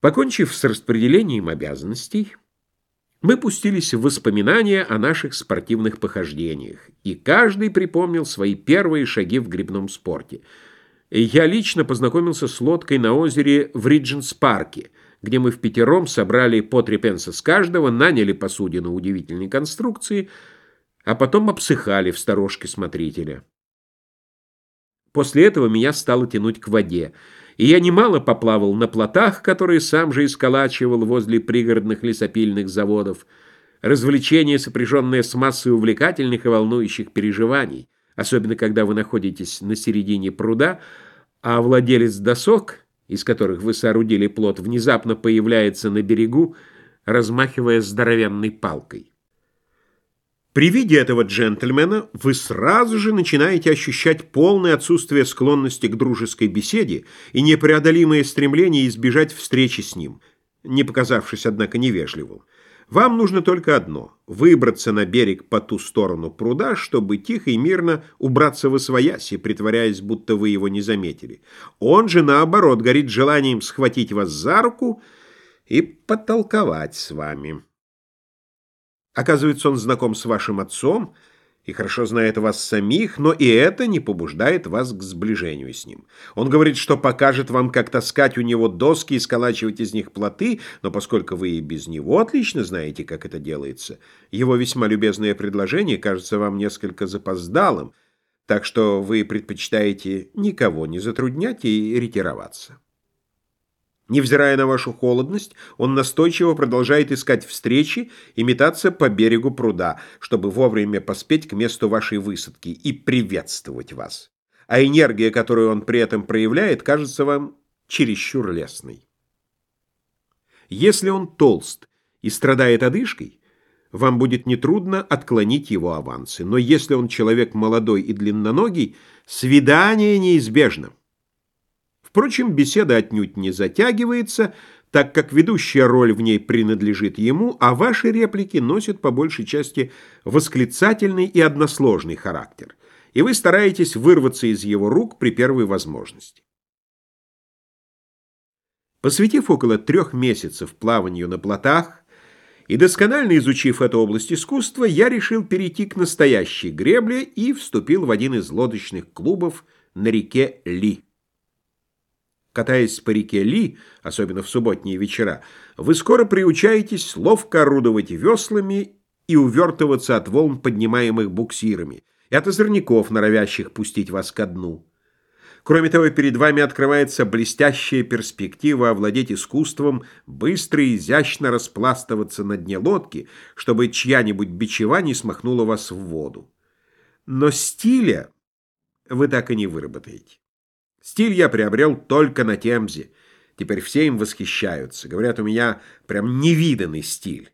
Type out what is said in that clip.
Покончив с распределением обязанностей, мы пустились в воспоминания о наших спортивных похождениях, и каждый припомнил свои первые шаги в грибном спорте. Я лично познакомился с лодкой на озере в Ридженс-парке, где мы в пятером собрали по три пенса с каждого, наняли посудину удивительной конструкции, а потом обсыхали в сторожке смотрителя. После этого меня стало тянуть к воде — и я немало поплавал на плотах, которые сам же исколачивал возле пригородных лесопильных заводов. Развлечение, сопряженное с массой увлекательных и волнующих переживаний, особенно когда вы находитесь на середине пруда, а владелец досок, из которых вы соорудили плот, внезапно появляется на берегу, размахивая здоровенной палкой. При виде этого джентльмена вы сразу же начинаете ощущать полное отсутствие склонности к дружеской беседе и непреодолимое стремление избежать встречи с ним, не показавшись, однако, невежливым. Вам нужно только одно — выбраться на берег по ту сторону пруда, чтобы тихо и мирно убраться в освояси, притворяясь, будто вы его не заметили. Он же, наоборот, горит желанием схватить вас за руку и потолковать с вами. Оказывается, он знаком с вашим отцом и хорошо знает вас самих, но и это не побуждает вас к сближению с ним. Он говорит, что покажет вам, как таскать у него доски и сколачивать из них плоты, но поскольку вы и без него отлично знаете, как это делается, его весьма любезное предложение кажется вам несколько запоздалым, так что вы предпочитаете никого не затруднять и ретироваться. Невзирая на вашу холодность, он настойчиво продолжает искать встречи и метаться по берегу пруда, чтобы вовремя поспеть к месту вашей высадки и приветствовать вас. А энергия, которую он при этом проявляет, кажется вам чересчур лестной. Если он толст и страдает одышкой, вам будет нетрудно отклонить его авансы. Но если он человек молодой и длинноногий, свидание неизбежно. Впрочем, беседа отнюдь не затягивается, так как ведущая роль в ней принадлежит ему, а ваши реплики носят по большей части восклицательный и односложный характер, и вы стараетесь вырваться из его рук при первой возможности. Посвятив около трех месяцев плаванию на плотах и досконально изучив эту область искусства, я решил перейти к настоящей гребле и вступил в один из лодочных клубов на реке Ли. Катаясь по реке Ли, особенно в субботние вечера, вы скоро приучаетесь ловко орудовать веслами и увертываться от волн, поднимаемых буксирами, и от озорников, норовящих пустить вас ко дну. Кроме того, перед вами открывается блестящая перспектива овладеть искусством быстро и изящно распластываться на дне лодки, чтобы чья-нибудь бичева не смахнула вас в воду. Но стиля вы так и не выработаете. Стиль я приобрел только на Темзе. Теперь все им восхищаются. Говорят, у меня прям невиданный стиль.